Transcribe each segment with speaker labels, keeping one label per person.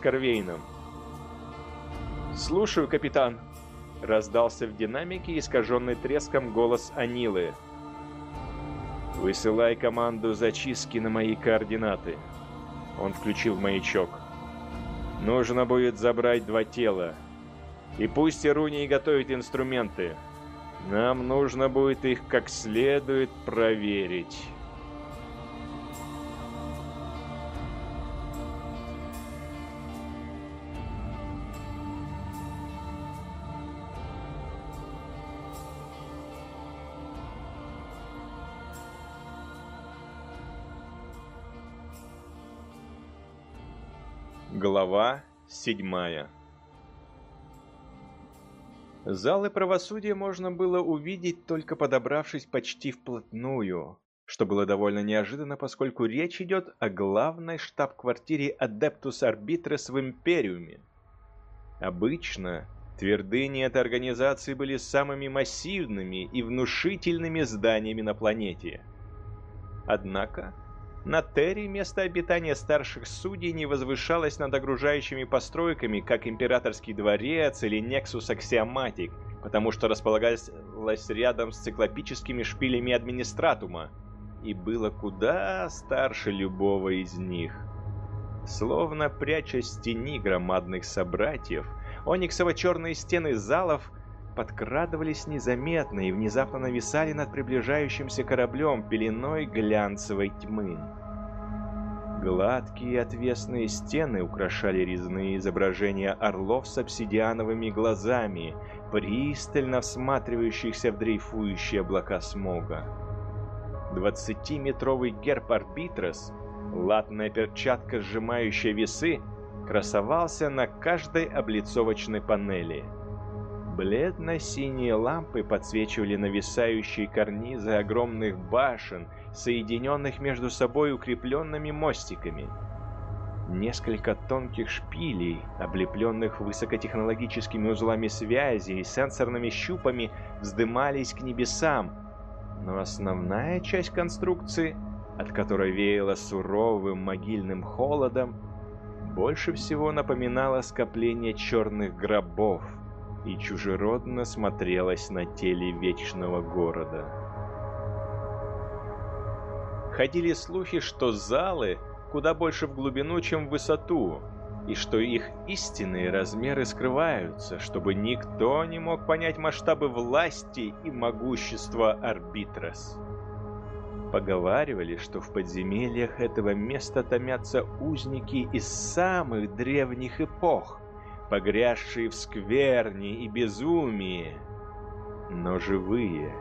Speaker 1: Скорвейном. «Слушаю, капитан!» — раздался в динамике искаженный треском голос Анилы. «Высылай команду зачистки на мои координаты». Он включил маячок. «Нужно будет забрать два тела. И пусть Ируний готовит инструменты. Нам нужно будет их как следует проверить». Седьмая Залы правосудия можно было увидеть, только подобравшись почти вплотную, что было довольно неожиданно, поскольку речь идет о главной штаб-квартире Adeptus Arbitrus в Империуме. Обычно твердыни этой организации были самыми массивными и внушительными зданиями на планете. Однако на Терри место обитания старших судей не возвышалось над окружающими постройками, как Императорский дворец или Нексус Аксиоматик, потому что располагалось рядом с циклопическими шпилями администратума и было куда старше любого из них. Словно прячась в тени громадных собратьев, ониксово-черные стены залов подкрадывались незаметно и внезапно нависали над приближающимся кораблем пеленой глянцевой тьмы. Гладкие отвесные стены украшали резные изображения орлов с обсидиановыми глазами, пристально всматривающихся в дрейфующие облака смога. Двадцатиметровый герб Арбитрос, латная перчатка, сжимающая весы, красовался на каждой облицовочной панели – Бледно-синие лампы подсвечивали нависающие карнизы огромных башен, соединенных между собой укрепленными мостиками. Несколько тонких шпилей, облепленных высокотехнологическими узлами связи и сенсорными щупами, вздымались к небесам, но основная часть конструкции, от которой веяло суровым могильным холодом, больше всего напоминала скопление черных гробов – и чужеродно смотрелась на теле вечного города. Ходили слухи, что залы куда больше в глубину, чем в высоту, и что их истинные размеры скрываются, чтобы никто не мог понять масштабы власти и могущества Арбитрос. Поговаривали, что в подземельях этого места томятся узники из самых древних эпох, погрязшие в скверне и безумии, но живые.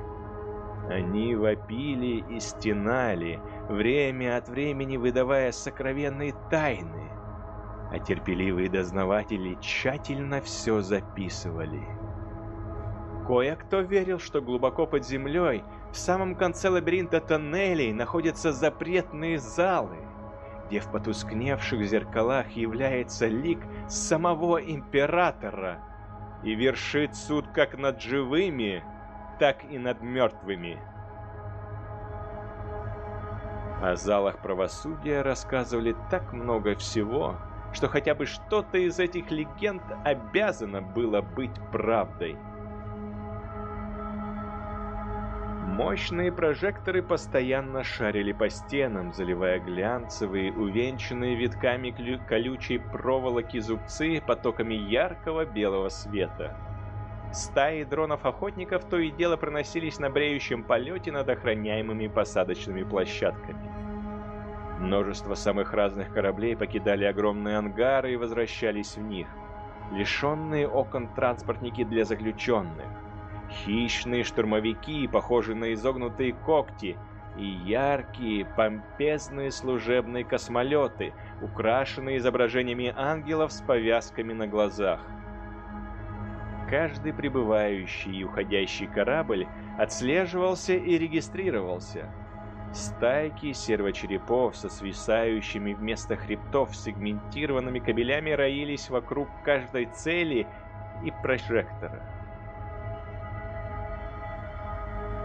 Speaker 1: Они вопили и стенали, время от времени выдавая сокровенные тайны, а терпеливые дознаватели тщательно все записывали. Кое-кто верил, что глубоко под землей, в самом конце лабиринта тоннелей, находятся запретные залы, где в потускневших зеркалах является лик самого императора и вершит суд как над живыми, так и над мертвыми. О залах правосудия рассказывали так много всего, что хотя бы что-то из этих легенд обязано было быть правдой. Мощные прожекторы постоянно шарили по стенам, заливая глянцевые, увенчанные витками колючей проволоки зубцы потоками яркого белого света. Стаи дронов-охотников то и дело проносились на бреющем полете над охраняемыми посадочными площадками. Множество самых разных кораблей покидали огромные ангары и возвращались в них. Лишенные окон транспортники для заключенных Хищные штурмовики, похожие на изогнутые когти, и яркие, помпезные служебные космолеты, украшенные изображениями ангелов с повязками на глазах. Каждый прибывающий и уходящий корабль отслеживался и регистрировался. Стайки сервочерепов со свисающими вместо хребтов сегментированными кабелями роились вокруг каждой цели и прожектора.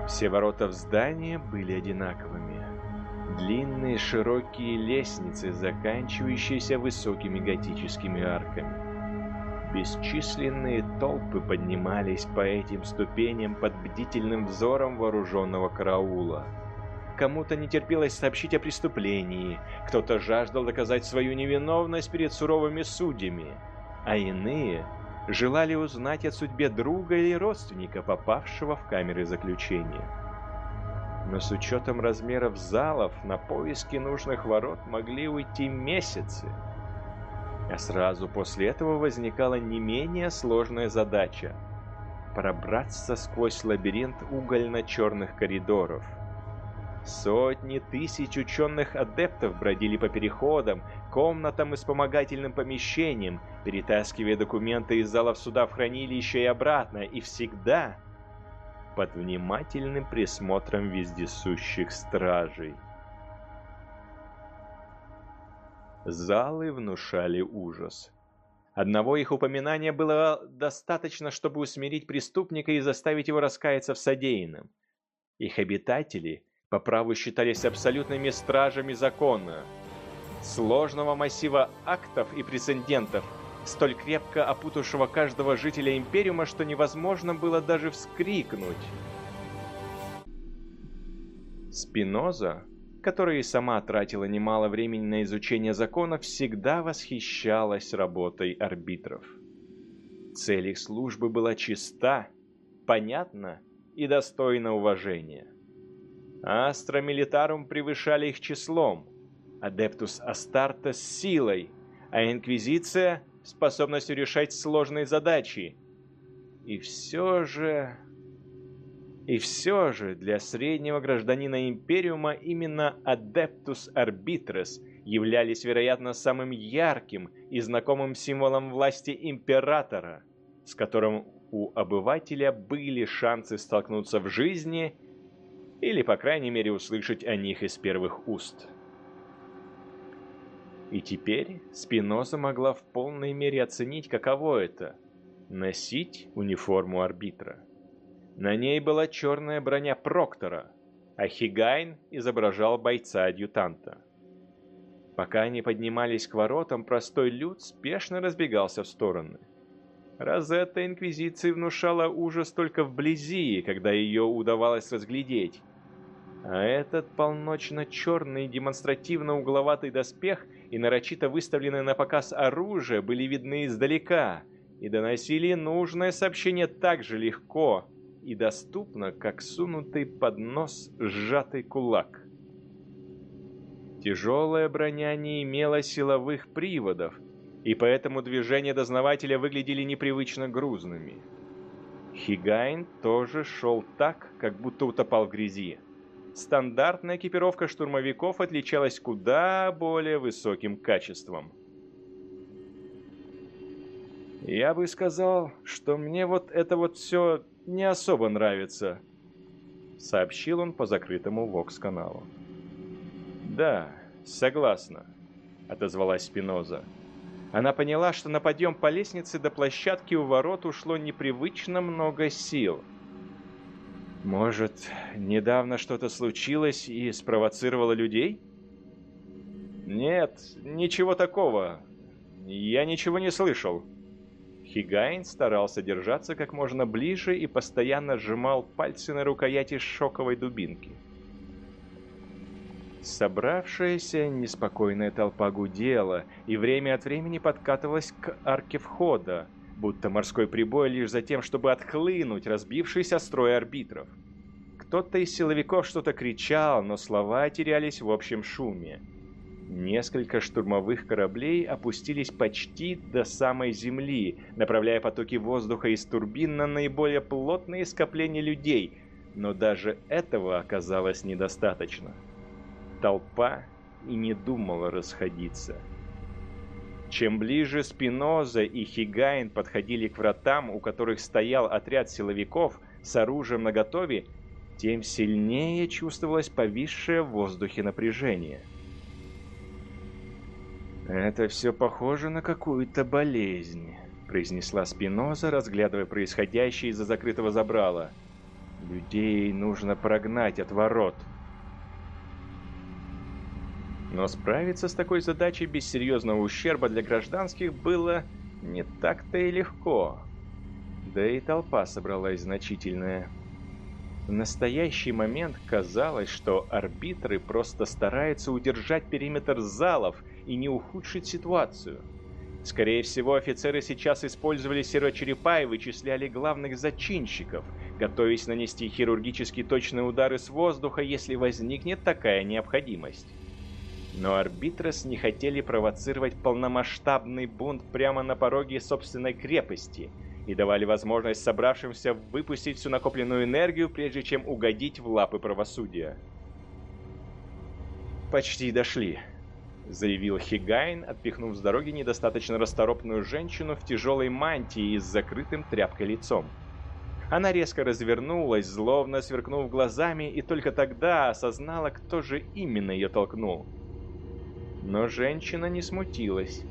Speaker 1: Все ворота в здание были одинаковыми. Длинные широкие лестницы, заканчивающиеся высокими готическими арками. Бесчисленные толпы поднимались по этим ступеням под бдительным взором вооруженного караула. Кому-то не терпелось сообщить о преступлении, кто-то жаждал доказать свою невиновность перед суровыми судьями, а иные желали узнать о судьбе друга или родственника, попавшего в камеры заключения. Но с учетом размеров залов на поиски нужных ворот могли уйти месяцы. А сразу после этого возникала не менее сложная задача – пробраться сквозь лабиринт угольно-черных коридоров. Сотни тысяч ученых-адептов бродили по переходам, комнатам и вспомогательным помещениям, перетаскивая документы из залов суда в хранилище и обратно, и всегда под внимательным присмотром вездесущих стражей. Залы внушали ужас. Одного их упоминания было достаточно, чтобы усмирить преступника и заставить его раскаяться в содеянном. Их обитатели по праву считались абсолютными стражами закона. Сложного массива актов и прецедентов – столь крепко опутавшего каждого жителя Империума, что невозможно было даже вскрикнуть. Спиноза, которая и сама тратила немало времени на изучение законов, всегда восхищалась работой арбитров. Цель их службы была чиста, понятна и достойна уважения. Астра Милитарум превышали их числом, Адептус Астартес силой, а Инквизиция – способностью решать сложные задачи. И все же... И все же для среднего гражданина Империума именно Adeptus Arbitres являлись, вероятно, самым ярким и знакомым символом власти Императора, с которым у обывателя были шансы столкнуться в жизни или, по крайней мере, услышать о них из первых уст. И теперь Спиноза могла в полной мере оценить, каково это – носить униформу арбитра. На ней была черная броня Проктора, а Хигайн изображал бойца-адъютанта. Пока они поднимались к воротам, простой люд спешно разбегался в стороны. Розетта Инквизиции внушала ужас только вблизи, когда ее удавалось разглядеть. А этот полночно-черный демонстративно-угловатый доспех и нарочито выставленное на показ оружие были видны издалека и доносили нужное сообщение так же легко и доступно, как сунутый под нос сжатый кулак. Тяжелая броня не имела силовых приводов, и поэтому движения дознавателя выглядели непривычно грузными. Хигайн тоже шел так, как будто утопал в грязи стандартная экипировка штурмовиков отличалась куда более высоким качеством. «Я бы сказал, что мне вот это вот все не особо нравится», — сообщил он по закрытому ВОКС-каналу. «Да, согласна», — отозвалась Спиноза. Она поняла, что на подъем по лестнице до площадки у ворот ушло непривычно много сил — может, недавно что-то случилось и спровоцировало людей? Нет, ничего такого. Я ничего не слышал. Хигайн старался держаться как можно ближе и постоянно сжимал пальцы на рукояти шоковой дубинки. Собравшаяся неспокойная толпа гудела и время от времени подкатывалась к арке входа, будто морской прибой лишь за тем, чтобы отхлынуть разбившийся строй арбитров. Кто-то из силовиков что-то кричал, но слова терялись в общем шуме. Несколько штурмовых кораблей опустились почти до самой земли, направляя потоки воздуха из турбин на наиболее плотные скопления людей, но даже этого оказалось недостаточно. Толпа и не думала расходиться. Чем ближе Спиноза и Хигайн подходили к вратам, у которых стоял отряд силовиков с оружием наготове, тем сильнее чувствовалось повисшее в воздухе напряжение. «Это все похоже на какую-то болезнь», — произнесла Спиноза, разглядывая происходящее из-за закрытого забрала. «Людей нужно прогнать от ворот». Но справиться с такой задачей без серьезного ущерба для гражданских было не так-то и легко. Да и толпа собралась значительная. В настоящий момент казалось, что арбитры просто стараются удержать периметр залов и не ухудшить ситуацию. Скорее всего, офицеры сейчас использовали сервочерепа и вычисляли главных зачинщиков, готовясь нанести хирургически точные удары с воздуха, если возникнет такая необходимость. Но арбитрос не хотели провоцировать полномасштабный бунт прямо на пороге собственной крепости – и давали возможность собравшимся выпустить всю накопленную энергию, прежде чем угодить в лапы правосудия. «Почти дошли», — заявил Хигайн, отпихнув с дороги недостаточно расторопную женщину в тяжелой мантии и с закрытым тряпкой лицом. Она резко развернулась, зловно сверкнув глазами, и только тогда осознала, кто же именно ее толкнул. Но женщина не смутилась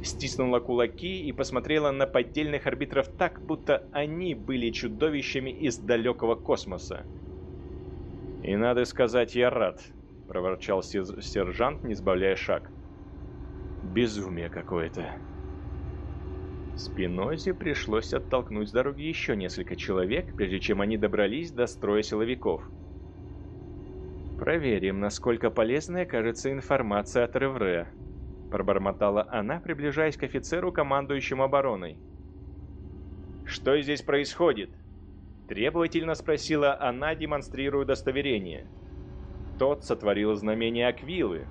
Speaker 1: стиснула кулаки и посмотрела на поддельных арбитров так, будто они были чудовищами из далекого космоса. «И надо сказать, я рад», — проворчал сержант, не сбавляя шаг. «Безумие какое-то». Спинозе пришлось оттолкнуть с дороги еще несколько человек, прежде чем они добрались до строя силовиков. «Проверим, насколько полезной окажется информация от Ревре», Пробормотала она, приближаясь к офицеру, командующему обороной. «Что здесь происходит?» Требовательно спросила она, демонстрируя удостоверение. Тот сотворил знамение Аквилы.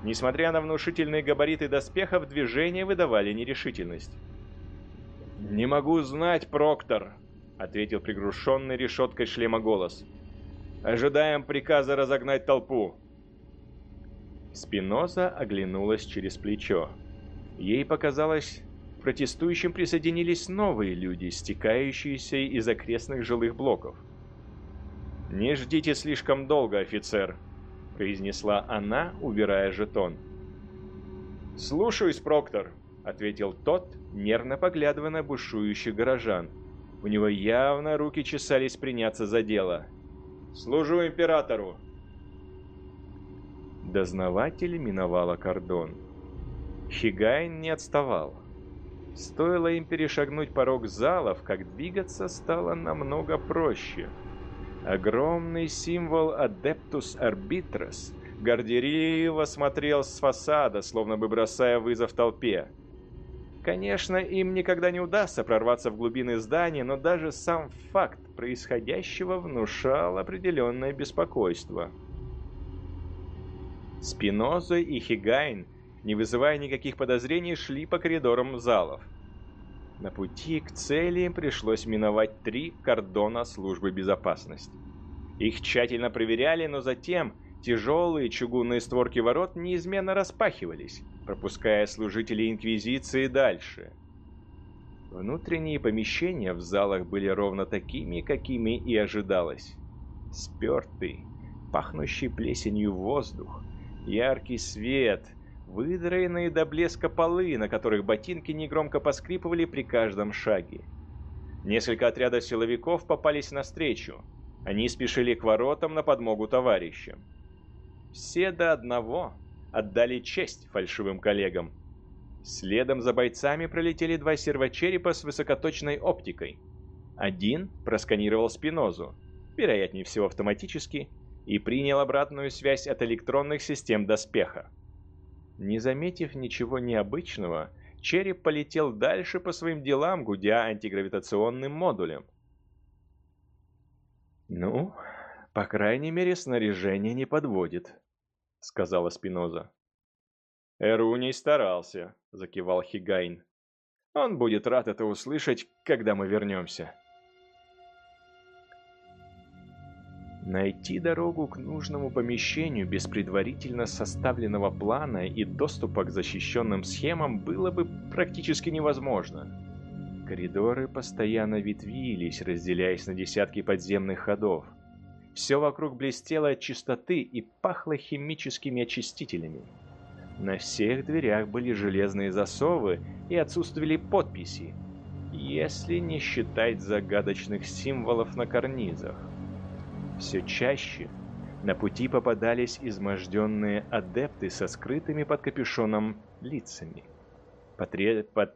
Speaker 1: Несмотря на внушительные габариты доспехов, движения выдавали нерешительность. «Не могу знать, Проктор», — ответил приглушенный решеткой шлема голос. «Ожидаем приказа разогнать толпу». Спиноза оглянулась через плечо. Ей показалось, протестующим присоединились новые люди, стекающиеся из окрестных жилых блоков. «Не ждите слишком долго, офицер», — произнесла она, убирая жетон. «Слушаюсь, Проктор», — ответил тот, нервно поглядывая на бушующих горожан. У него явно руки чесались приняться за дело. «Служу императору!» Дознаватель миновала кордон. Хигайн не отставал. Стоило им перешагнуть порог залов, как двигаться стало намного проще. Огромный символ Adeptus Arbitros горделиво смотрел с фасада, словно бы бросая вызов толпе. Конечно, им никогда не удастся прорваться в глубины здания, но даже сам факт происходящего внушал определенное беспокойство. Спиноза и Хигайн, не вызывая никаких подозрений, шли по коридорам залов. На пути к цели им пришлось миновать три кордона службы безопасности. Их тщательно проверяли, но затем тяжелые чугунные створки ворот неизменно распахивались, пропуская служителей Инквизиции дальше. Внутренние помещения в залах были ровно такими, какими и ожидалось. Спертый, пахнущий плесенью воздух, Яркий свет, выдраенные до блеска полы, на которых ботинки негромко поскрипывали при каждом шаге. Несколько отрядов силовиков попались навстречу. Они спешили к воротам на подмогу товарищам. Все до одного отдали честь фальшивым коллегам. Следом за бойцами пролетели два сервочерепа с высокоточной оптикой. Один просканировал спинозу, вероятнее всего автоматически, и принял обратную связь от электронных систем доспеха. Не заметив ничего необычного, череп полетел дальше по своим делам, гудя антигравитационным модулем. «Ну, по крайней мере, снаряжение не подводит», — сказала Спиноза. «Эруний старался», — закивал Хигайн. «Он будет рад это услышать, когда мы вернемся». Найти дорогу к нужному помещению без предварительно составленного плана и доступа к защищенным схемам было бы практически невозможно. Коридоры постоянно ветвились, разделяясь на десятки подземных ходов. Все вокруг блестело от чистоты и пахло химическими очистителями. На всех дверях были железные засовы и отсутствовали подписи, если не считать загадочных символов на карнизах. Все чаще На пути попадались изможденные адепты со скрытыми под капюшоном лицами, потре... под...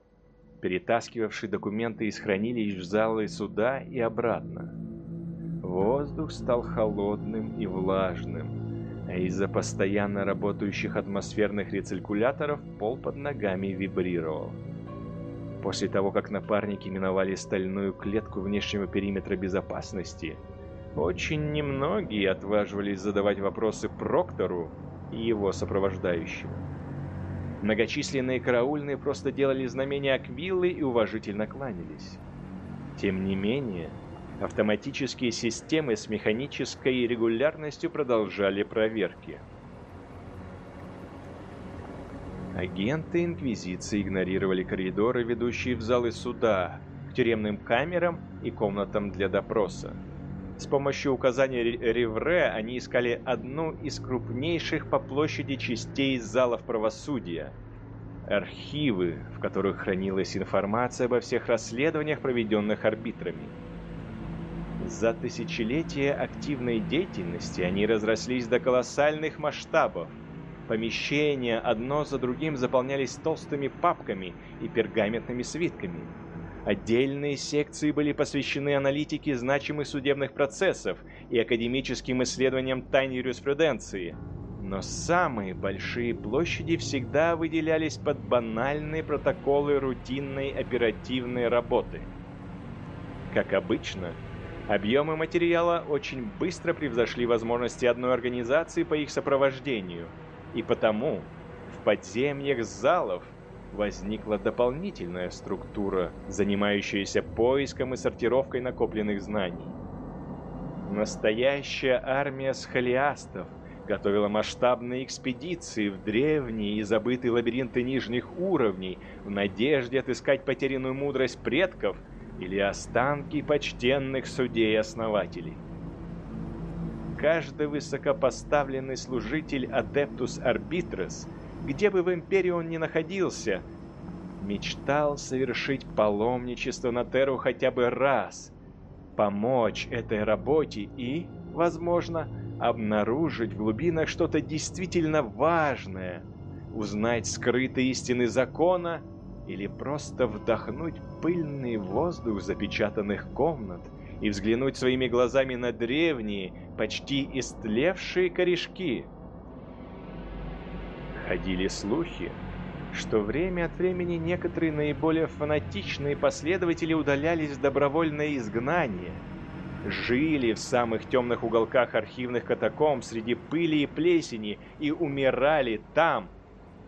Speaker 1: перетаскивавшие документы из хранилищ в залы суда и обратно. Воздух стал холодным и влажным, а из-за постоянно работающих атмосферных рециркуляторов пол под ногами вибрировал. После того, как напарники миновали стальную клетку внешнего периметра безопасности – очень немногие отваживались задавать вопросы Проктору и его сопровождающим. Многочисленные караульные просто делали знамения Аквиллы и уважительно кланялись. Тем не менее, автоматические системы с механической регулярностью продолжали проверки. Агенты Инквизиции игнорировали коридоры, ведущие в залы суда, к тюремным камерам и комнатам для допроса. С помощью указания Ревре они искали одну из крупнейших по площади частей залов правосудия – архивы, в которых хранилась информация обо всех расследованиях, проведенных арбитрами. За тысячелетия активной деятельности они разрослись до колоссальных масштабов. Помещения одно за другим заполнялись толстыми папками и пергаментными свитками – Отдельные секции были посвящены аналитике значимых судебных процессов и академическим исследованиям тайн юриспруденции. Но самые большие площади всегда выделялись под банальные протоколы рутинной оперативной работы. Как обычно, объемы материала очень быстро превзошли возможности одной организации по их сопровождению, и потому в подземьях залов – возникла дополнительная структура, занимающаяся поиском и сортировкой накопленных знаний. Настоящая армия схолиастов готовила масштабные экспедиции в древние и забытые лабиринты нижних уровней в надежде отыскать потерянную мудрость предков или останки почтенных судей-основателей. Каждый высокопоставленный служитель Адептус Арбитрес – где бы в Империи он ни находился, мечтал совершить паломничество на Теру хотя бы раз, помочь этой работе и, возможно, обнаружить в глубинах что-то действительно важное, узнать скрытые истины закона или просто вдохнуть пыльный воздух запечатанных комнат и взглянуть своими глазами на древние, почти истлевшие корешки – Ходили слухи, что время от времени некоторые наиболее фанатичные последователи удалялись в добровольное изгнание, жили в самых темных уголках архивных катакомб среди пыли и плесени и умирали там,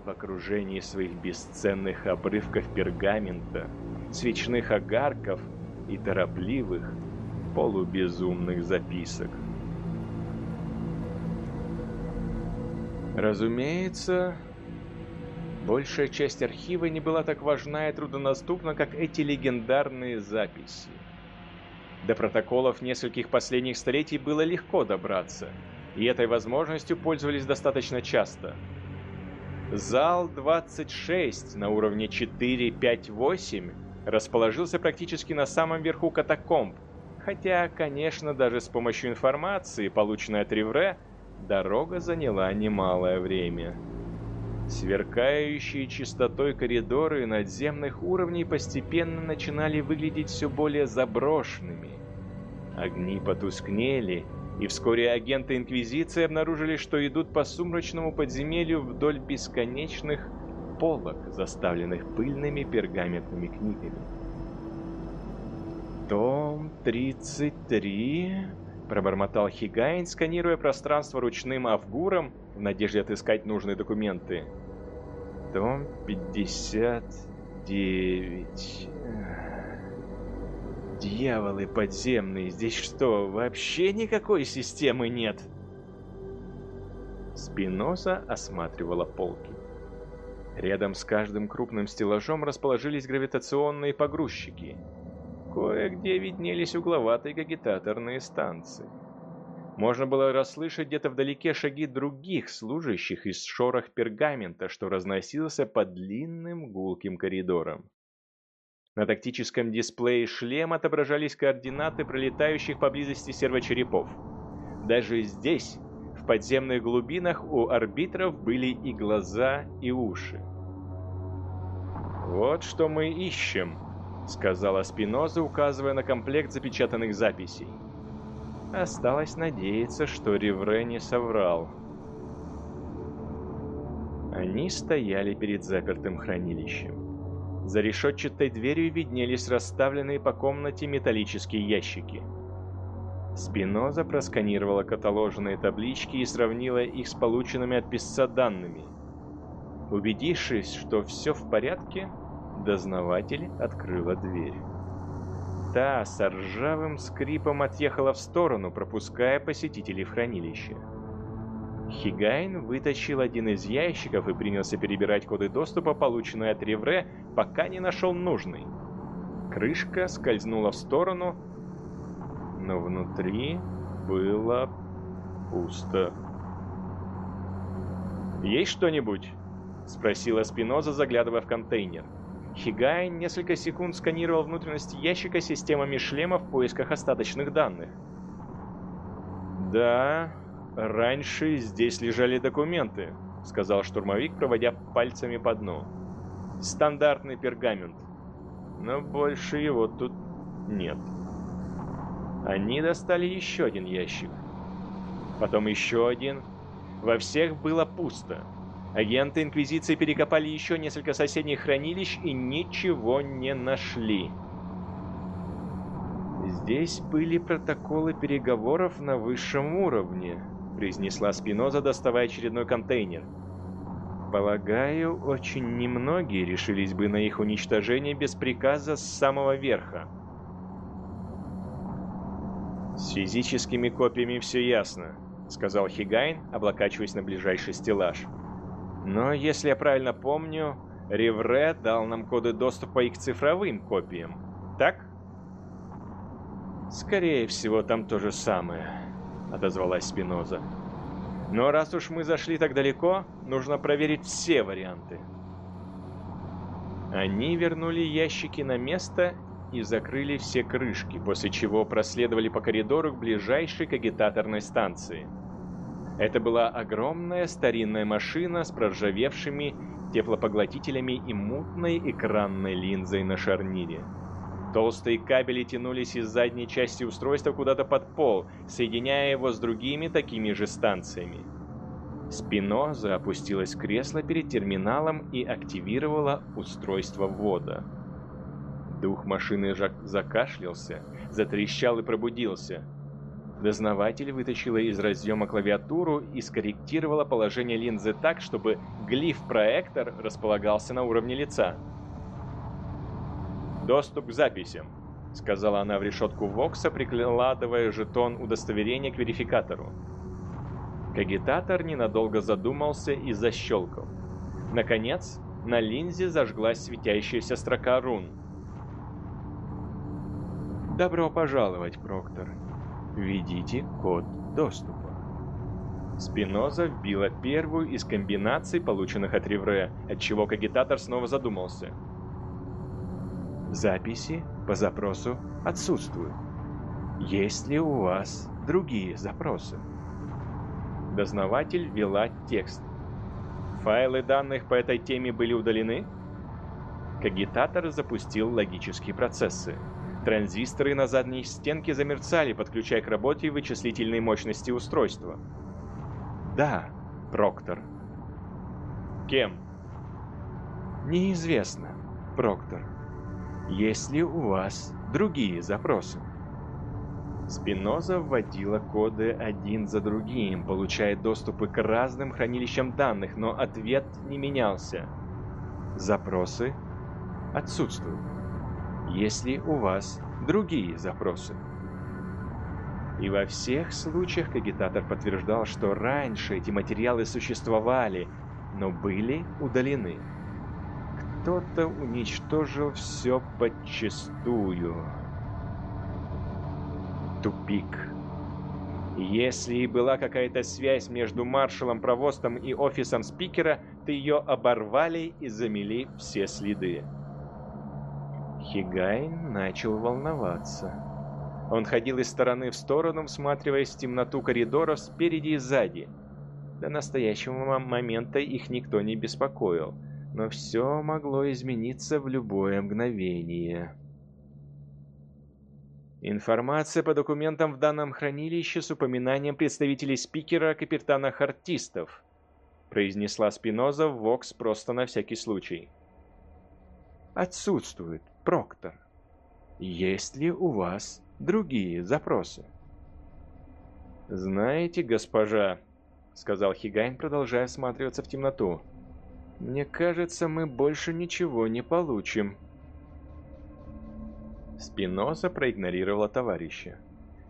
Speaker 1: в окружении своих бесценных обрывков пергамента, свечных огарков и торопливых, полубезумных записок. Разумеется, большая часть архива не была так важна и труднодоступна, как эти легендарные записи. До протоколов нескольких последних столетий было легко добраться, и этой возможностью пользовались достаточно часто. Зал 26 на уровне 4-5-8 расположился практически на самом верху катакомб, хотя, конечно, даже с помощью информации, полученной от Ривре, Дорога заняла немалое время. Сверкающие чистотой коридоры надземных уровней постепенно начинали выглядеть все более заброшенными. Огни потускнели, и вскоре агенты Инквизиции обнаружили, что идут по сумрачному подземелью вдоль бесконечных полок, заставленных пыльными пергаментными книгами. Том 33 Пробормотал Хигайн, сканируя пространство ручным авгуром в надежде отыскать нужные документы. Том 59. Дьяволы подземные, здесь что, вообще никакой системы нет? Спиноса осматривала полки. Рядом с каждым крупным стеллажом расположились гравитационные погрузчики — Кое-где виднелись угловатые агитаторные станции. Можно было расслышать где-то вдалеке шаги других служащих из шорох пергамента, что разносился по длинным гулким коридорам. На тактическом дисплее шлем отображались координаты пролетающих поблизости сервочерепов. Даже здесь, в подземных глубинах у арбитров были и глаза, и уши. «Вот что мы ищем», — сказала Спиноза, указывая на комплект запечатанных записей. Осталось надеяться, что Ревре не соврал. Они стояли перед запертым хранилищем. За решетчатой дверью виднелись расставленные по комнате металлические ящики. Спиноза просканировала каталоженные таблички и сравнила их с полученными от писца данными. Убедившись, что все в порядке, дознаватель открыла дверь. Та с ржавым скрипом отъехала в сторону, пропуская посетителей в хранилище. Хигайн вытащил один из ящиков и принялся перебирать коды доступа, полученные от Ревре, пока не нашел нужный. Крышка скользнула в сторону, но внутри было пусто. «Есть что-нибудь?» — спросила Спиноза, заглядывая в контейнер. Хигайн несколько секунд сканировал внутренности ящика системами шлема в поисках остаточных данных. «Да, раньше здесь лежали документы», — сказал штурмовик, проводя пальцами по дну. «Стандартный пергамент. Но больше его тут нет». Они достали еще один ящик. Потом еще один. Во всех было пусто. Агенты Инквизиции перекопали еще несколько соседних хранилищ и ничего не нашли. «Здесь были протоколы переговоров на высшем уровне», — произнесла Спиноза, доставая очередной контейнер. «Полагаю, очень немногие решились бы на их уничтожение без приказа с самого верха». «С физическими копиями все ясно», — сказал Хигайн, облокачиваясь на ближайший стеллаж. Но, если я правильно помню, Ревре дал нам коды доступа и к цифровым копиям, так? Скорее всего, там то же самое, отозвалась Спиноза. Но раз уж мы зашли так далеко, нужно проверить все варианты. Они вернули ящики на место и закрыли все крышки, после чего проследовали по коридору к ближайшей кагитаторной станции – это была огромная старинная машина с проржавевшими теплопоглотителями и мутной экранной линзой на шарнире. Толстые кабели тянулись из задней части устройства куда-то под пол, соединяя его с другими такими же станциями. Спиноза опустилась в кресло перед терминалом и активировала устройство ввода. Дух машины закашлялся, затрещал и пробудился – Дознаватель вытащила из разъема клавиатуру и скорректировала положение линзы так, чтобы глиф-проектор располагался на уровне лица. «Доступ к записям», — сказала она в решетку Вокса, прикладывая жетон удостоверения к верификатору. Кагитатор ненадолго задумался и защелкал. Наконец, на линзе зажглась светящаяся строка рун. «Добро пожаловать, Проктор», Введите код доступа. Спиноза вбила первую из комбинаций, полученных от Ревре, отчего кагитатор снова задумался. Записи по запросу отсутствуют. Есть ли у вас другие запросы? Дознаватель ввела текст. Файлы данных по этой теме были удалены? Кагитатор запустил логические процессы. Транзисторы на задней стенке замерцали, подключая к работе вычислительные мощности устройства. «Да, Проктор». «Кем?» «Неизвестно, Проктор. Есть ли у вас другие запросы?» Спиноза вводила коды один за другим, получая доступы к разным хранилищам данных, но ответ не менялся. Запросы отсутствуют если у вас другие запросы. И во всех случаях кагитатор подтверждал, что раньше эти материалы существовали, но были удалены. Кто-то уничтожил все подчистую. Тупик. Если и была какая-то связь между маршалом Провостом и офисом спикера, то ее оборвали и замели все следы. Хигайн начал волноваться. Он ходил из стороны в сторону, всматриваясь в темноту коридоров спереди и сзади. До настоящего момента их никто не беспокоил, но все могло измениться в любое мгновение. Информация по документам в данном хранилище с упоминанием представителей спикера капитана Хартистов, произнесла Спиноза в Вокс просто на всякий случай. Отсутствует, Проктор. Есть ли у вас другие запросы? Знаете, госпожа, сказал Хигайн, продолжая осматриваться в темноту. Мне кажется, мы больше ничего не получим. Спиноза проигнорировала товарища.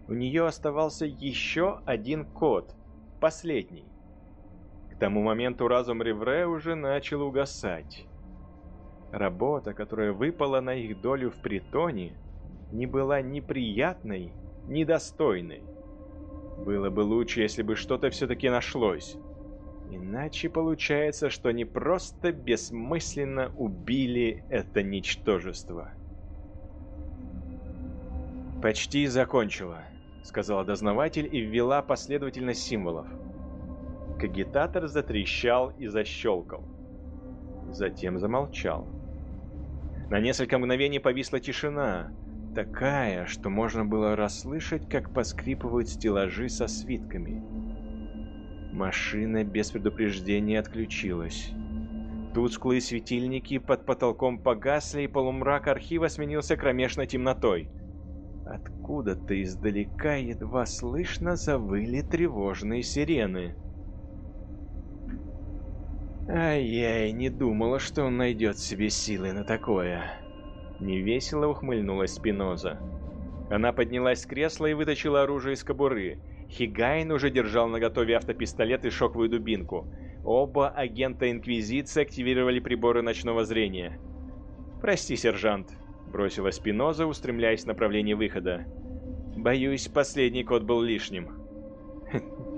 Speaker 1: У нее оставался еще один код, последний. К тому моменту разум Ревре уже начал угасать. Работа, которая выпала на их долю в притоне, не была ни приятной, ни достойной. Было бы лучше, если бы что-то все-таки нашлось. Иначе получается, что они просто бессмысленно убили это ничтожество. «Почти закончила», — сказала дознаватель и ввела последовательность символов. Кагитатор затрещал и защелкал. Затем замолчал. На несколько мгновений повисла тишина, такая, что можно было расслышать, как поскрипывают стеллажи со свитками. Машина без предупреждения отключилась. Тусклые светильники под потолком погасли, и полумрак архива сменился кромешной темнотой. Откуда-то издалека едва слышно завыли тревожные сирены. Ай-яй, не думала, что он найдет себе силы на такое. Невесело ухмыльнулась Спиноза. Она поднялась с кресла и вытащила оружие из кобуры. Хигайн уже держал наготове автопистолет и шоковую дубинку. Оба агента Инквизиции активировали приборы ночного зрения. «Прости, сержант», Бросила Спиноза, устремляясь в направлении выхода. Боюсь, последний код был лишним.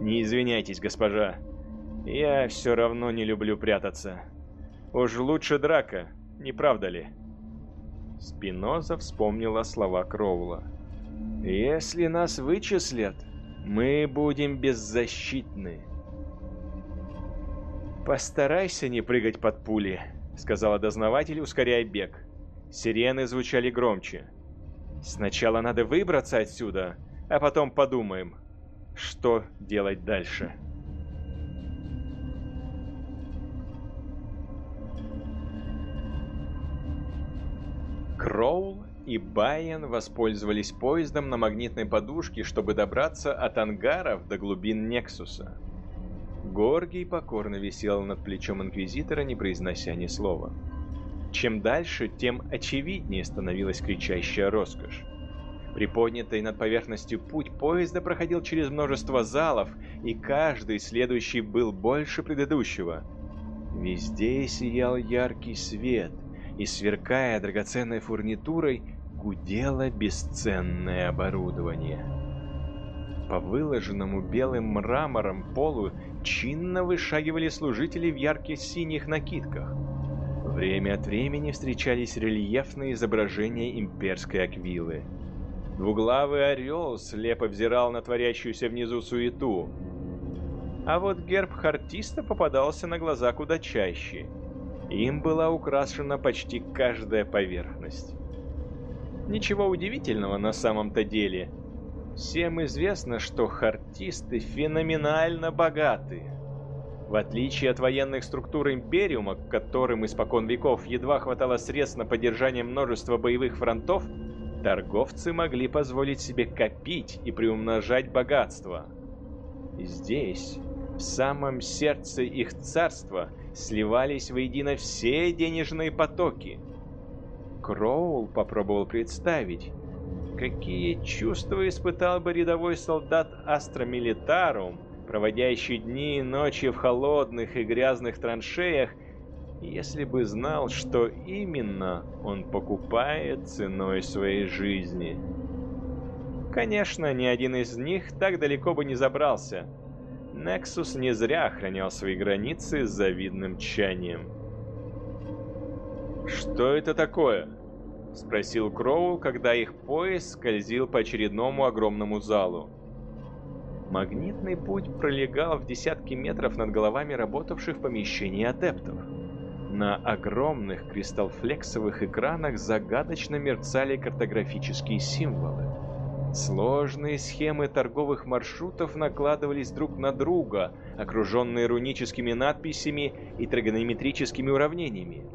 Speaker 1: Не извиняйтесь, госпожа. Я все равно не люблю прятаться. Уж лучше драка, не правда ли? Спиноза вспомнила слова Кроула. «Если нас вычислят, мы будем беззащитны». «Постарайся не прыгать под пули», — сказала дознаватель, ускоряя бег. Сирены звучали громче. Сначала надо выбраться отсюда, а потом подумаем, что делать дальше. Кроул и Байен воспользовались поездом на магнитной подушке, чтобы добраться от ангаров до глубин Нексуса. Горгий покорно висел над плечом Инквизитора, не произнося ни слова. Чем дальше, тем очевиднее становилась кричащая роскошь. Приподнятый над поверхностью путь поезда проходил через множество залов, и каждый следующий был больше предыдущего. Везде сиял яркий свет, и, сверкая драгоценной фурнитурой, гудело бесценное оборудование. По выложенному белым мрамором полу чинно вышагивали служители в ярких синих накидках – Время от времени встречались рельефные изображения имперской аквилы. Двуглавый орел слепо взирал на творящуюся внизу суету. А вот герб хартиста попадался на глаза куда чаще. Им была украшена почти каждая поверхность. Ничего удивительного на самом-то деле. Всем известно, что хартисты феноменально богаты. В отличие от военных структур Империума, которым испокон веков едва хватало средств на поддержание множества боевых фронтов, торговцы могли позволить себе копить и приумножать богатство. Здесь, в самом сердце их царства, сливались воедино все денежные потоки. Кроул попробовал представить, какие чувства испытал бы рядовой солдат Астра Милитарум, проводящий дни и ночи в холодных и грязных траншеях, если бы знал, что именно он покупает ценой своей жизни. Конечно, ни один из них так далеко бы не забрался. Нексус не зря охранял свои границы с завидным тщанием. «Что это такое?» — спросил Кроул, когда их поезд скользил по очередному огромному залу. Магнитный путь пролегал в десятки метров над головами работавших в помещении адептов. На огромных кристаллфлексовых экранах загадочно мерцали картографические символы. Сложные схемы торговых маршрутов накладывались друг на друга, окруженные руническими надписями и тригонометрическими уравнениями.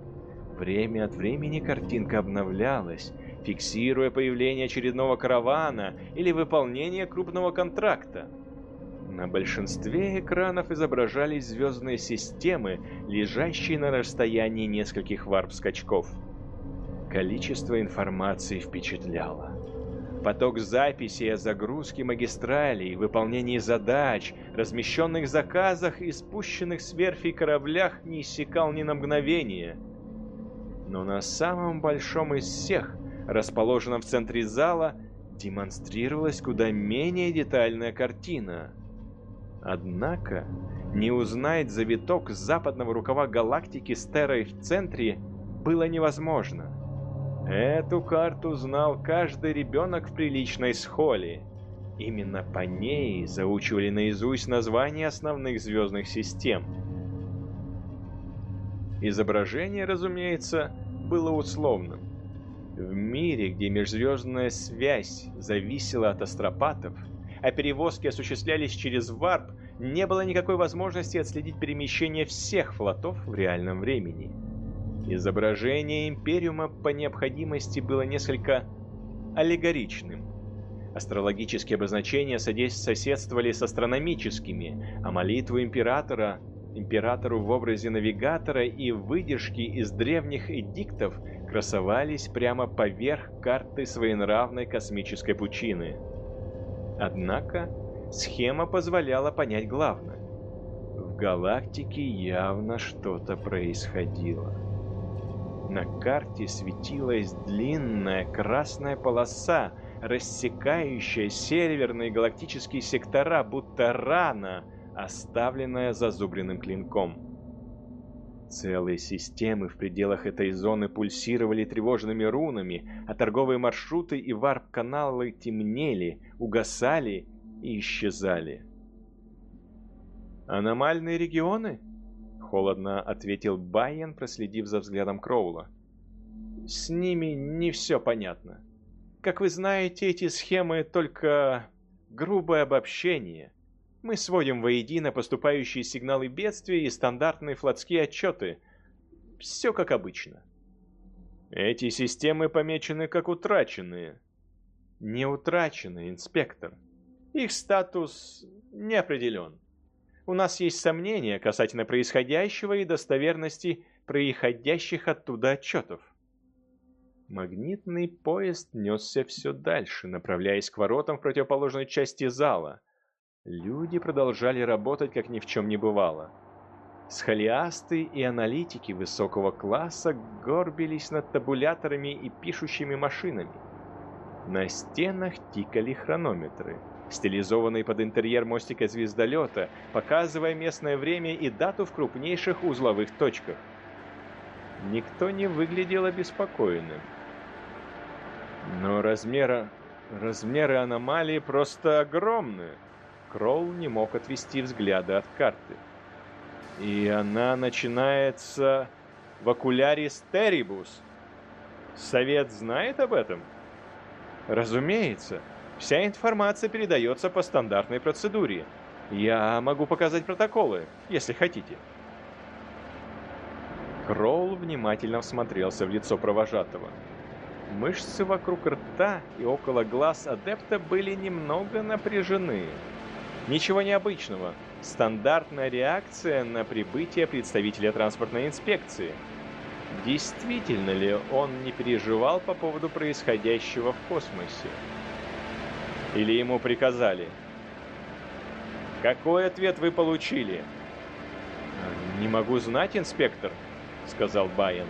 Speaker 1: Время от времени картинка обновлялась, фиксируя появление очередного каравана или выполнение крупного контракта. На большинстве экранов изображались звездные системы, лежащие на расстоянии нескольких варп-скачков. Количество информации впечатляло. Поток записей о загрузке магистралей, выполнении задач, размещенных заказах и спущенных с верфи кораблях не иссякал ни на мгновение. Но на самом большом из всех, расположенном в центре зала, демонстрировалась куда менее детальная картина. Однако, не узнать завиток западного рукава галактики с Террой в центре было невозможно. Эту карту знал каждый ребенок в приличной схоле. Именно по ней заучивали наизусть названия основных звездных систем. Изображение, разумеется, было условным. В мире, где межзвездная связь зависела от астропатов, а перевозки осуществлялись через варп, не было никакой возможности отследить перемещение всех флотов в реальном времени. Изображение Империума по необходимости было несколько аллегоричным. Астрологические обозначения соседствовали с астрономическими, а молитву Императора императору в образе навигатора и выдержки из древних эдиктов красовались прямо поверх карты своенравной космической пучины. Однако схема позволяла понять главное. В галактике явно что-то происходило. На карте светилась длинная красная полоса, рассекающая северные галактические сектора, будто рана, оставленная зазубренным клинком. Целые системы в пределах этой зоны пульсировали тревожными рунами, а торговые маршруты и варп-каналы темнели, угасали и исчезали. «Аномальные регионы?» Холодно ответил Байен, проследив за взглядом Кроула. С ними не все понятно. Как вы знаете, эти схемы только грубое обобщение. Мы сводим воедино поступающие сигналы бедствия и стандартные флотские отчеты. Все как обычно. Эти системы помечены как утраченные. Не утраченные, инспектор. Их статус не определен. У нас есть сомнения касательно происходящего и достоверности происходящих оттуда отчетов. Магнитный поезд несся все дальше, направляясь к воротам в противоположной части зала. Люди продолжали работать, как ни в чем не бывало. Схолиасты и аналитики высокого класса горбились над табуляторами и пишущими машинами. На стенах тикали хронометры стилизованный под интерьер мостика звездолета, показывая местное время и дату в крупнейших узловых точках. Никто не выглядел обеспокоенным. Но размера... размеры аномалии просто огромны. Кролл не мог отвести взгляда от карты. И она начинается в окуляре Стерибус. Совет знает об этом? Разумеется. Вся информация передается по стандартной процедуре. Я могу показать протоколы, если хотите. Кроул внимательно всмотрелся в лицо провожатого. Мышцы вокруг рта и около глаз адепта были немного напряжены. Ничего необычного. Стандартная реакция на прибытие представителя транспортной инспекции. Действительно ли он не переживал по поводу происходящего в космосе? Или ему приказали? Какой ответ вы получили? Не могу знать, инспектор, сказал Байен.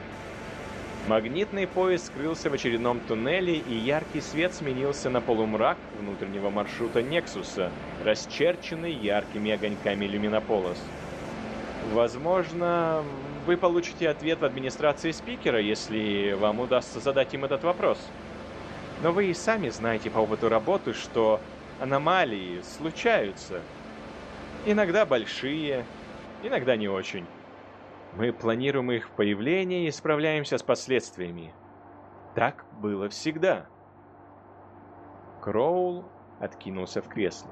Speaker 1: Магнитный поезд скрылся в очередном туннеле, и яркий свет сменился на полумрак внутреннего маршрута Нексуса, расчерченный яркими огоньками люминополос. Возможно, вы получите ответ в администрации спикера, если вам удастся задать им этот вопрос. Но вы и сами знаете по опыту работы, что аномалии случаются. Иногда большие, иногда не очень. Мы планируем их появление и справляемся с последствиями. Так было всегда. Кроул откинулся в кресле.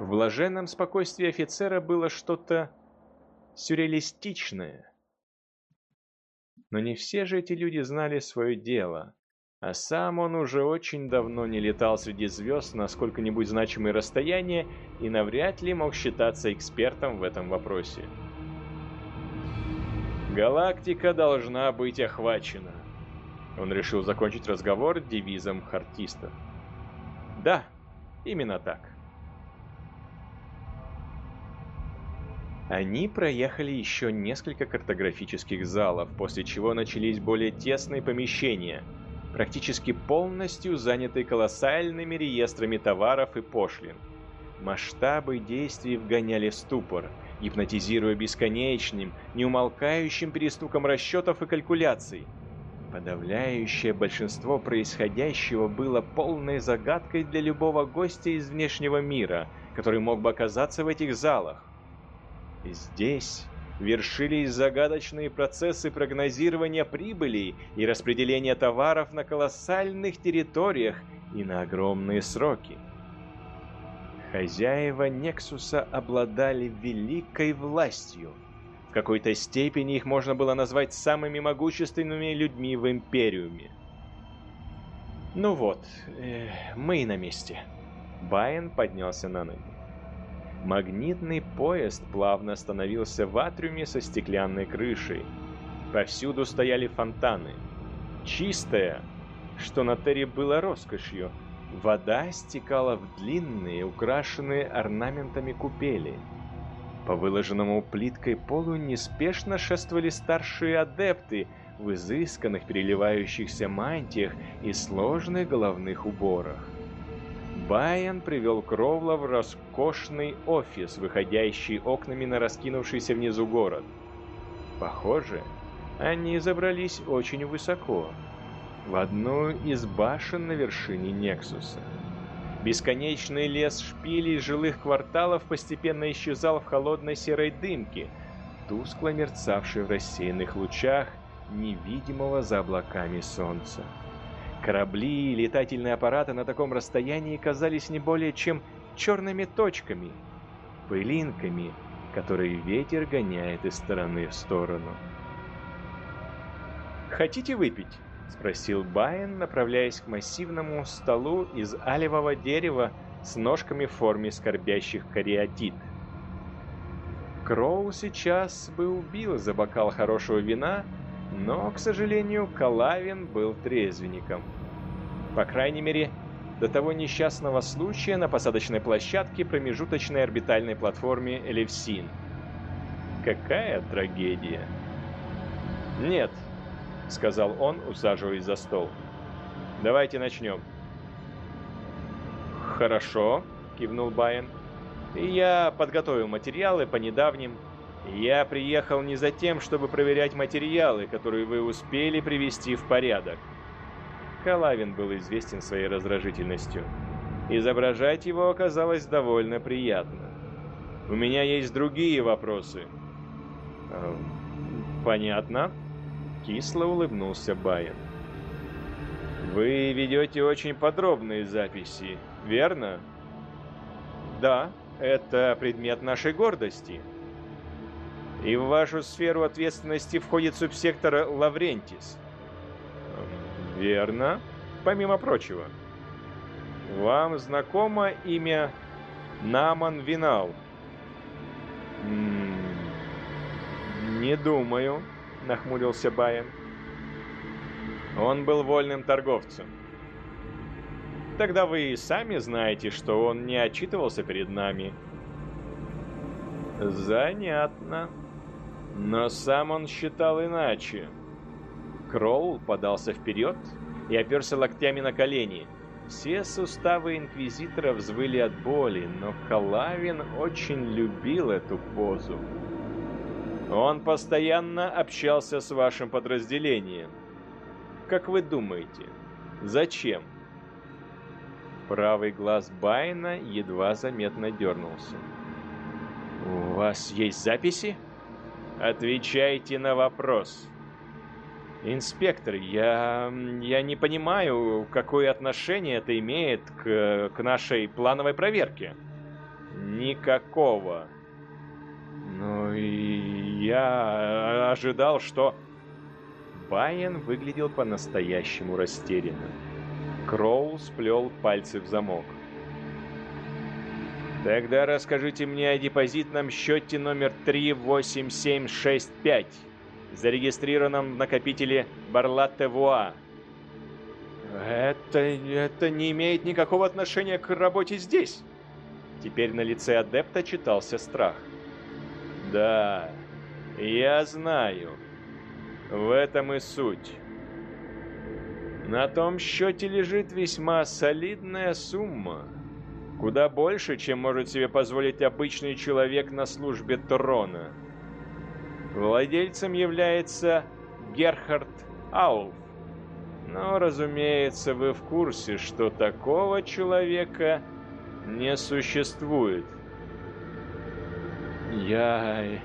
Speaker 1: В блаженном спокойствии офицера было что-то сюрреалистичное. Но не все же эти люди знали свое дело, а сам он уже очень давно не летал среди звезд на сколько-нибудь значимые расстояния и навряд ли мог считаться экспертом в этом вопросе. Галактика должна быть охвачена. Он решил закончить разговор девизом хартистов. Да, именно так. Они проехали еще несколько картографических залов, после чего начались более тесные помещения, практически полностью занятые колоссальными реестрами товаров и пошлин. Масштабы действий вгоняли в ступор, гипнотизируя бесконечным, неумолкающим перестуком расчетов и калькуляций. Подавляющее большинство происходящего было полной загадкой для любого гостя из внешнего мира, который мог бы оказаться в этих залах. Здесь вершились загадочные процессы прогнозирования прибылей и распределения товаров на колоссальных территориях и на огромные сроки. Хозяева Нексуса обладали великой властью. В какой-то степени их можно было назвать самыми могущественными людьми в Империуме. Ну вот, э, мы и на месте. Байен поднялся на ноги. Магнитный поезд плавно остановился в атриуме со стеклянной крышей. Повсюду стояли фонтаны. Чистая, что на Терре было роскошью, вода стекала в длинные, украшенные орнаментами купели. По выложенному плиткой полу неспешно шествовали старшие адепты в изысканных переливающихся мантиях и сложных головных уборах. Байен привел Кровла в роскошный офис, выходящий окнами на раскинувшийся внизу город. Похоже, они забрались очень высоко, в одну из башен на вершине Нексуса. Бесконечный лес шпилей жилых кварталов постепенно исчезал в холодной серой дымке, тускло мерцавшей в рассеянных лучах невидимого за облаками солнца. Корабли и летательные аппараты на таком расстоянии казались не более чем черными точками, пылинками, которые ветер гоняет из стороны в сторону. «Хотите выпить?» — спросил Байен, направляясь к массивному столу из алевого дерева с ножками в форме скорбящих кариатид. Кроу сейчас бы убил за бокал хорошего вина, но, к сожалению, Калавин был трезвенником. По крайней мере, до того несчастного случая на посадочной площадке промежуточной орбитальной платформе Элевсин. Какая трагедия! «Нет», — сказал он, усаживаясь за стол. «Давайте начнем». «Хорошо», — кивнул Байен. «Я подготовил материалы по недавним. Я приехал не за тем, чтобы проверять материалы, которые вы успели привести в порядок. Калавин был известен своей раздражительностью. Изображать его оказалось довольно приятно. У меня есть другие вопросы. Эм, понятно. Кисло улыбнулся Байен. Вы ведете очень подробные записи, верно? Да, это предмет нашей гордости. И в вашу сферу ответственности входит субсектор Лаврентис. Верно. Помимо прочего. Вам знакомо имя Наман Винал? Не думаю, нахмурился Байен. Он был вольным торговцем. Тогда вы и сами знаете, что он не отчитывался перед нами. Занятно. Но сам он считал иначе. Кроул подался вперед и оперся локтями на колени. Все суставы Инквизитора взвыли от боли, но Калавин очень любил эту позу. Он постоянно общался с вашим подразделением. Как вы думаете, зачем? Правый глаз Байна едва заметно дернулся. «У вас есть записи?» «Отвечайте на вопрос». «Инспектор, я... я не понимаю, какое отношение это имеет к, к нашей плановой проверке». «Никакого». «Ну и я ожидал, что...» Байен выглядел по-настоящему растерянным. Кроул сплел пальцы в замок. Тогда расскажите мне о депозитном счете номер 38765, зарегистрированном в накопителе Барлатте-Вуа. Это, это не имеет никакого отношения к работе здесь. Теперь на лице адепта читался страх. Да, я знаю. В этом и суть. На том счете лежит весьма солидная сумма. Куда больше, чем может себе позволить обычный человек на службе трона. Владельцем является Герхард Аулф. Но, разумеется, вы в курсе, что такого человека не существует. Я...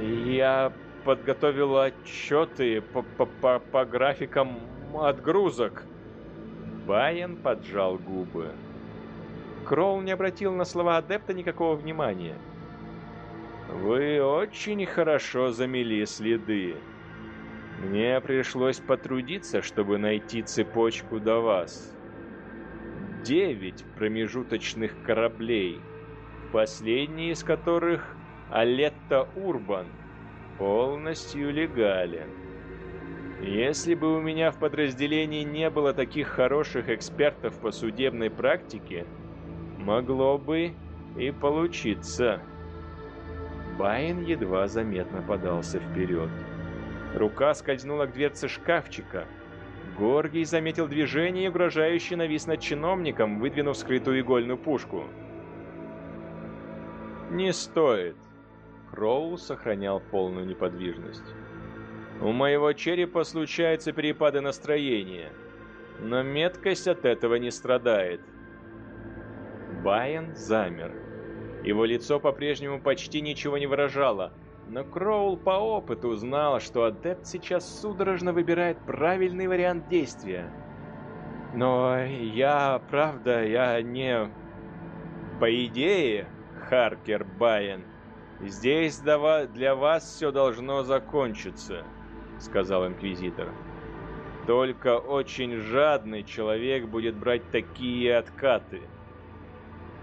Speaker 1: я подготовил отчеты по, по, по, по графикам отгрузок. Байен поджал губы. Кроул не обратил на слова адепта никакого внимания. «Вы очень хорошо замели следы. Мне пришлось потрудиться, чтобы найти цепочку до вас. Девять промежуточных кораблей, последний из которых Алетта Урбан, полностью легален. Если бы у меня в подразделении не было таких хороших экспертов по судебной практике, Могло бы и получиться. Байн едва заметно подался вперед. Рука скользнула к дверце шкафчика. Горгий заметил движение, угрожающее навис над чиновником, выдвинув скрытую игольную пушку. «Не стоит!» Кроу сохранял полную неподвижность. «У моего черепа случаются перепады настроения, но меткость от этого не страдает. Байен замер. Его лицо по-прежнему почти ничего не выражало, но Кроул по опыту знал, что адепт сейчас судорожно выбирает правильный вариант действия. Но я, правда, я не... По идее, Харкер Байен, здесь для вас все должно закончиться, сказал Инквизитор. Только очень жадный человек будет брать такие откаты.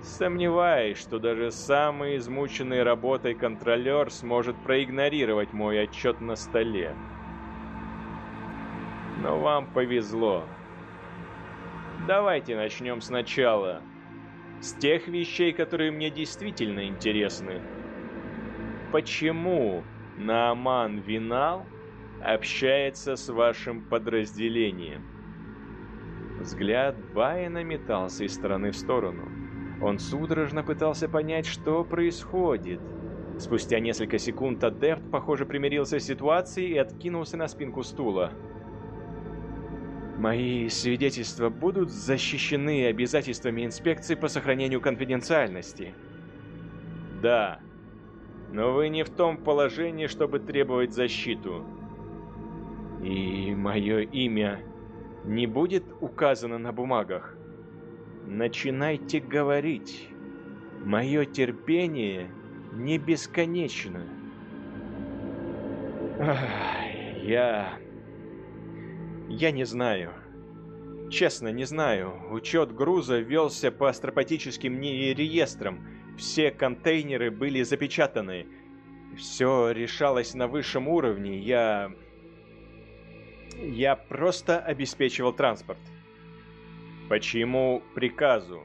Speaker 1: Сомневаюсь, что даже самый измученный работой контролер сможет проигнорировать мой отчет на столе. Но вам повезло. Давайте начнем сначала. С тех вещей, которые мне действительно интересны. Почему Нааман Винал общается с вашим подразделением? Взгляд Байена метался из стороны в сторону. Он судорожно пытался понять, что происходит. Спустя несколько секунд адепт, похоже, примирился с ситуацией и откинулся на спинку стула. Мои свидетельства будут защищены обязательствами инспекции по сохранению конфиденциальности. Да, но вы не в том положении, чтобы требовать защиту. И мое имя не будет указано на бумагах. Начинайте говорить. Мое терпение не бесконечно. я... Я не знаю. Честно, не знаю. Учет груза велся по астропатическим реестрам. Все контейнеры были запечатаны. Все решалось на высшем уровне. Я... Я просто обеспечивал транспорт. Почему приказу?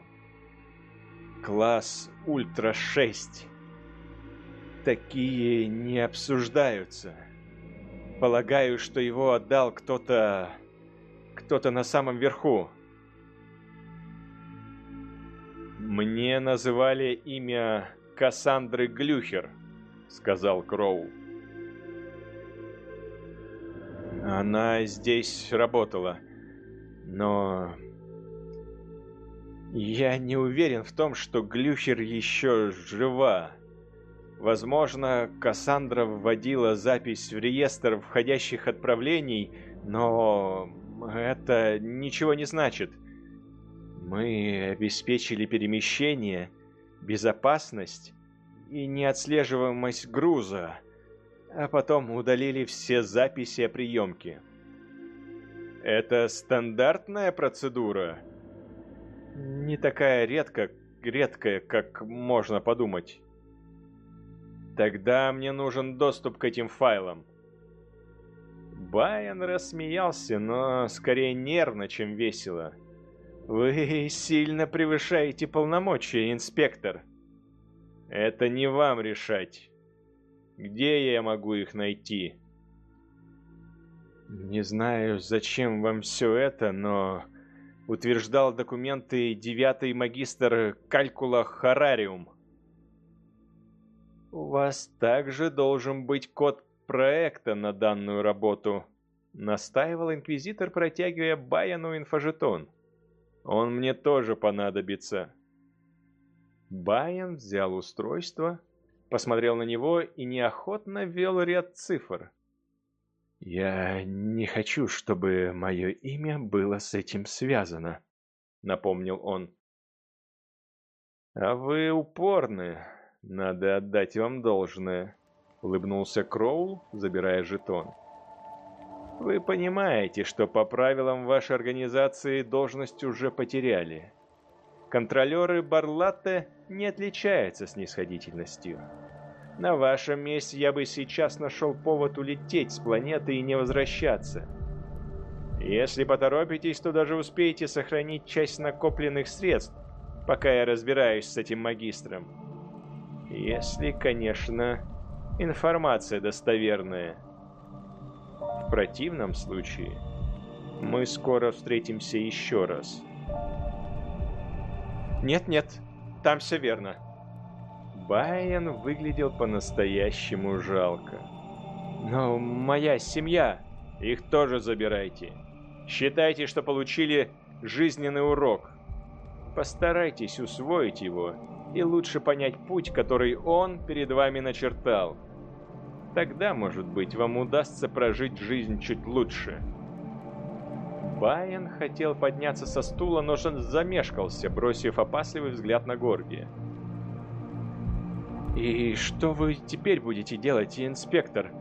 Speaker 1: Класс Ультра-6. Такие не обсуждаются. Полагаю, что его отдал кто-то... Кто-то на самом верху. Мне называли имя Кассандры Глюхер, сказал Кроу. Она здесь работала. Но... Я не уверен в том, что Глюхер еще жива. Возможно, Кассандра вводила запись в реестр входящих отправлений, но это ничего не значит. Мы обеспечили перемещение, безопасность и неотслеживаемость груза, а потом удалили все записи о приемке. Это стандартная процедура? Не такая редко, редкая, как можно подумать. Тогда мне нужен доступ к этим файлам. Байен рассмеялся, но скорее нервно, чем весело. Вы сильно превышаете полномочия, инспектор. Это не вам решать. Где я могу их найти? Не знаю, зачем вам все это, но утверждал документы девятый магистр Калькула Харариум. У вас также должен быть код проекта на данную работу, настаивал инквизитор, протягивая Баяну инфожетон. Он мне тоже понадобится. Баян взял устройство, посмотрел на него и неохотно ввел ряд цифр. «Я не хочу, чтобы мое имя было с этим связано», — напомнил он. «А вы упорны», «Надо отдать вам должное», — улыбнулся Кроул, забирая жетон. «Вы понимаете, что по правилам вашей организации должность уже потеряли. Контролеры Барлатте не отличаются снисходительностью. На вашем месте я бы сейчас нашел повод улететь с планеты и не возвращаться. Если поторопитесь, то даже успеете сохранить часть накопленных средств, пока я разбираюсь с этим магистром. Если, конечно, информация достоверная. В противном случае мы скоро встретимся еще раз. Нет-нет, там все верно. Байен выглядел по-настоящему жалко. Но моя семья, их тоже забирайте. Считайте, что получили жизненный урок. Постарайтесь усвоить его и лучше понять путь, который он перед вами начертал. Тогда, может быть, вам удастся прожить жизнь чуть лучше. Байен хотел подняться со стула, но он замешкался, бросив опасливый взгляд на Горги. «И что вы теперь будете делать, инспектор?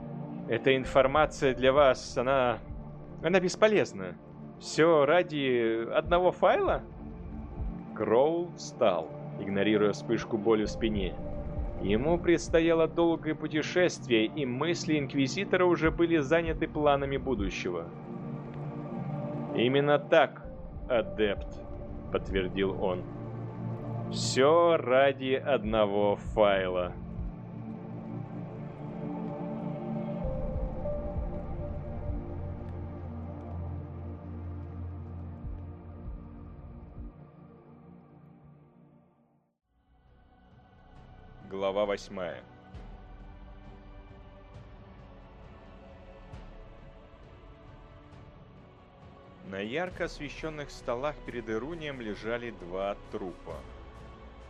Speaker 1: Эта информация для вас, она... она бесполезна. Все ради одного файла?» Кроул встал игнорируя вспышку боли в спине. Ему предстояло долгое путешествие, и мысли Инквизитора уже были заняты планами будущего. «Именно так, адепт», — подтвердил он. «Все ради одного файла». Глава восьмая. На ярко освещенных столах перед Ирунием лежали два трупа.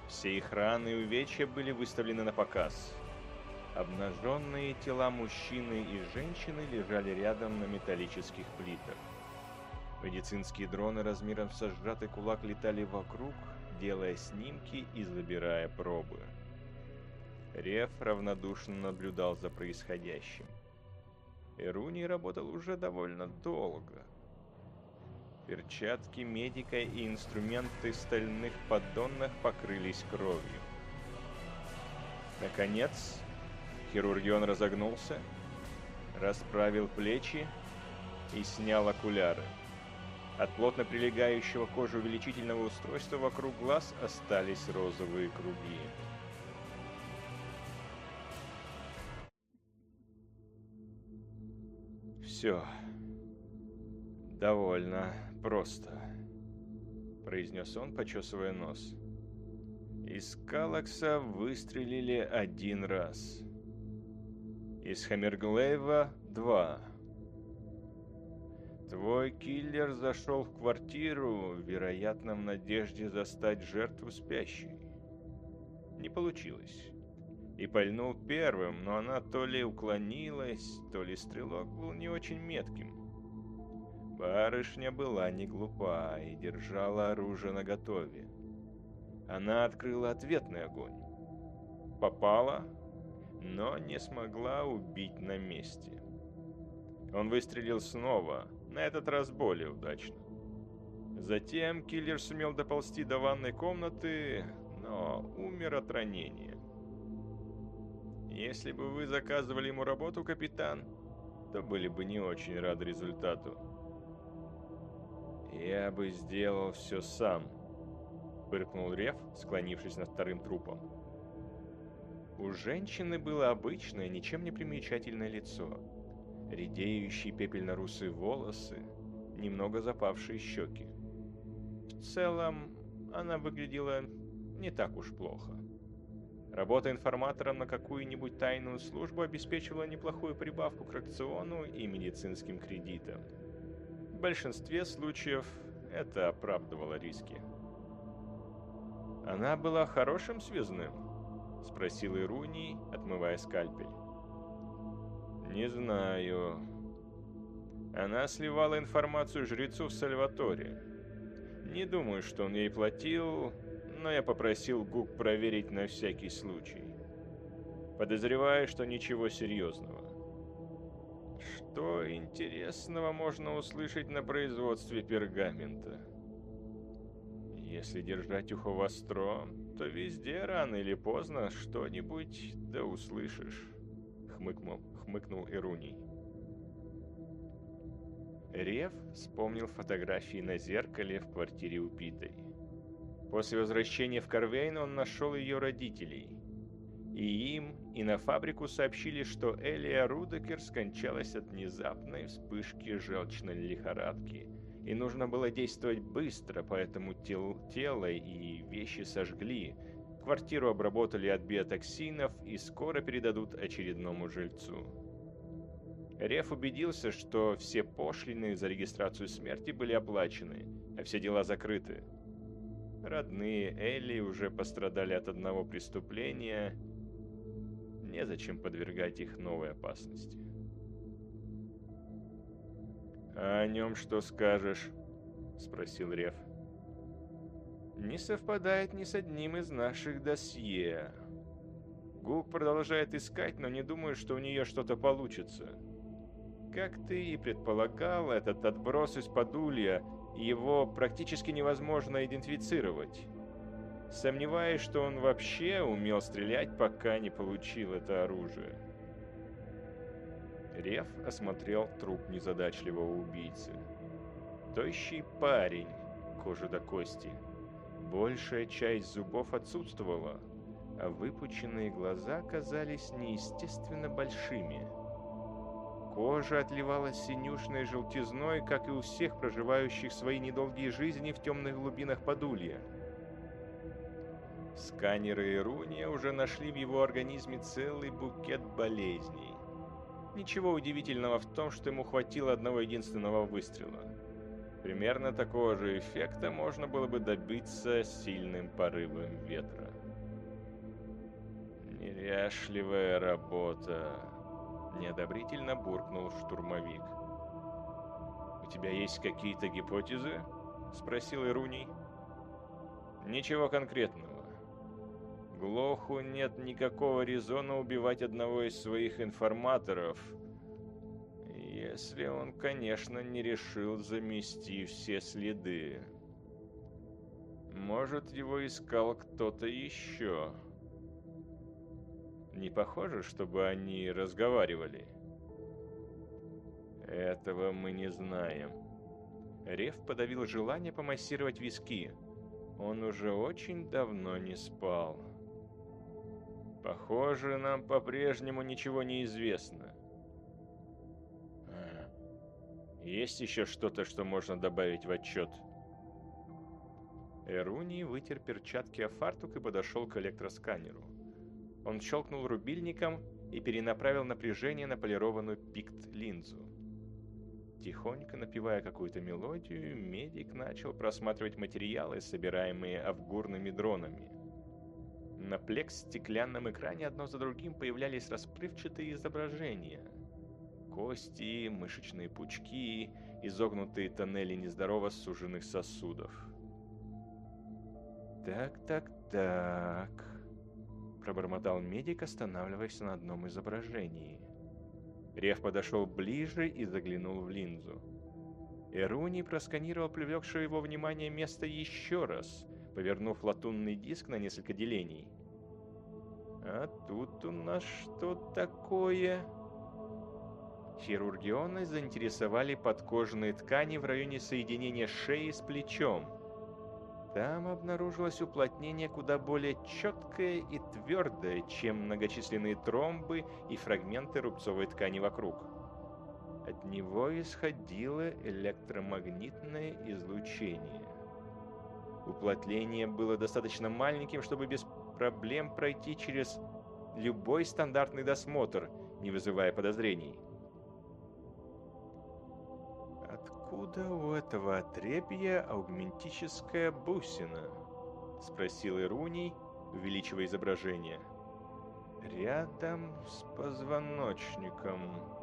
Speaker 1: Все их раны и увечья были выставлены на показ. Обнаженные тела мужчины и женщины лежали рядом на металлических плитах. Медицинские дроны размером со сжатый кулак летали вокруг, делая снимки и забирая пробы. Реф равнодушно наблюдал за происходящим. Эруни работал уже довольно долго. Перчатки медика и инструменты стальных поддонных покрылись кровью. Наконец, хирургион разогнулся, расправил плечи и снял окуляры. От плотно прилегающего к коже увеличительного устройства вокруг глаз остались розовые круги. Все довольно просто», — произнес он, почесывая нос. Из Калакса выстрелили один раз. Из Хаммерглейва — два. Твой киллер зашел в квартиру, вероятно, в надежде застать жертву спящей. Не получилось. И пальнул первым, но она то ли уклонилась, то ли стрелок был не очень метким. Барышня была не глупа и держала оружие наготове. Она открыла ответный огонь. Попала, но не смогла убить на месте. Он выстрелил снова, на этот раз более удачно. Затем киллер сумел доползти до ванной комнаты, но умер от ранения. Если бы вы заказывали ему работу, капитан, то были бы не очень рады результату. «Я бы сделал все сам», — фыркнул Рев, склонившись над вторым трупом. У женщины было обычное, ничем не примечательное лицо. Редеющие пепельно-русые волосы, немного запавшие щеки. В целом, она выглядела не так уж плохо. Работа информатором на какую-нибудь тайную службу обеспечивала неплохую прибавку к рациону и медицинским кредитам. В большинстве случаев это оправдывало риски. Она была хорошим связным, — спросил Ируний, отмывая скальпель. «Не знаю. Она сливала информацию жрецу в Сальваторе. Не думаю, что он ей платил, но я попросил Гук проверить на всякий случай. Подозреваю, что ничего серьезного. Что интересного можно услышать на производстве пергамента?» Если держать ухо востро, то везде рано или поздно что-нибудь да услышишь», — хмыкнул, хмыкнул Ируний. Рев вспомнил фотографии на зеркале в квартире убитой. После возвращения в Карвейн он нашел ее родителей. И им, и на фабрику сообщили, что Элия Рудекер скончалась от внезапной вспышки желчной лихорадки — и нужно было действовать быстро, поэтому тел, тело и вещи сожгли. Квартиру обработали от биотоксинов и скоро передадут очередному жильцу. Реф убедился, что все пошлины за регистрацию смерти были оплачены, а все дела закрыты. Родные Элли уже пострадали от одного преступления. Незачем подвергать их новой опасности. «А о нем что скажешь?» — спросил Рев. «Не совпадает ни с одним из наших досье. Гук продолжает искать, но не думаю, что у нее что-то получится. Как ты и предполагал, этот отброс из-под улья, его практически невозможно идентифицировать. Сомневаюсь, что он вообще умел стрелять, пока не получил это оружие». Рев осмотрел труп незадачливого убийцы. Тощий парень, кожа до кости. Большая часть зубов отсутствовала, а выпученные глаза казались неестественно большими. Кожа отливала синюшной желтизной, как и у всех проживающих свои недолгие жизни в темных глубинах Подулья. Сканеры Ируния уже нашли в его организме целый букет болезней. Ничего удивительного в том, что ему хватило одного единственного выстрела. Примерно такого же эффекта можно было бы добиться сильным порывом ветра. «Неряшливая работа», — неодобрительно буркнул штурмовик. «У тебя есть какие-то гипотезы?» — спросил Ируний. «Ничего конкретного. Глоху нет никакого резона убивать одного из своих информаторов, если он, конечно, не решил замести все следы. Может, его искал кто-то еще. Не похоже, чтобы они разговаривали. Этого мы не знаем. Рев подавил желание помассировать виски. Он уже очень давно не спал. Похоже, нам по-прежнему ничего не известно. Есть еще что-то, что можно добавить в отчет? Эруни вытер перчатки о фартук и подошел к электросканеру. Он щелкнул рубильником и перенаправил напряжение на полированную пикт-линзу. Тихонько напевая какую-то мелодию, медик начал просматривать материалы, собираемые авгурными дронами. На плекс-стеклянном экране одно за другим появлялись расплывчатые изображения. Кости, мышечные пучки, изогнутые тоннели нездорово суженных сосудов. «Так, так, так...» Пробормотал медик, останавливаясь на одном изображении. Рев подошел ближе и заглянул в линзу. Эруни просканировал привлекшее его внимание место еще раз, повернув латунный диск на несколько делений. «А тут у нас что такое?» Хирургионы заинтересовали подкожные ткани в районе соединения шеи с плечом. Там обнаружилось уплотнение куда более четкое и твердое, чем многочисленные тромбы и фрагменты рубцовой ткани вокруг. От него исходило электромагнитное излучение. Уплотнение было достаточно маленьким, чтобы без проблем пройти через любой стандартный досмотр, не вызывая подозрений. «Откуда у этого отребья аугментическая бусина?» — спросил Ируний, увеличивая изображение. «Рядом с позвоночником».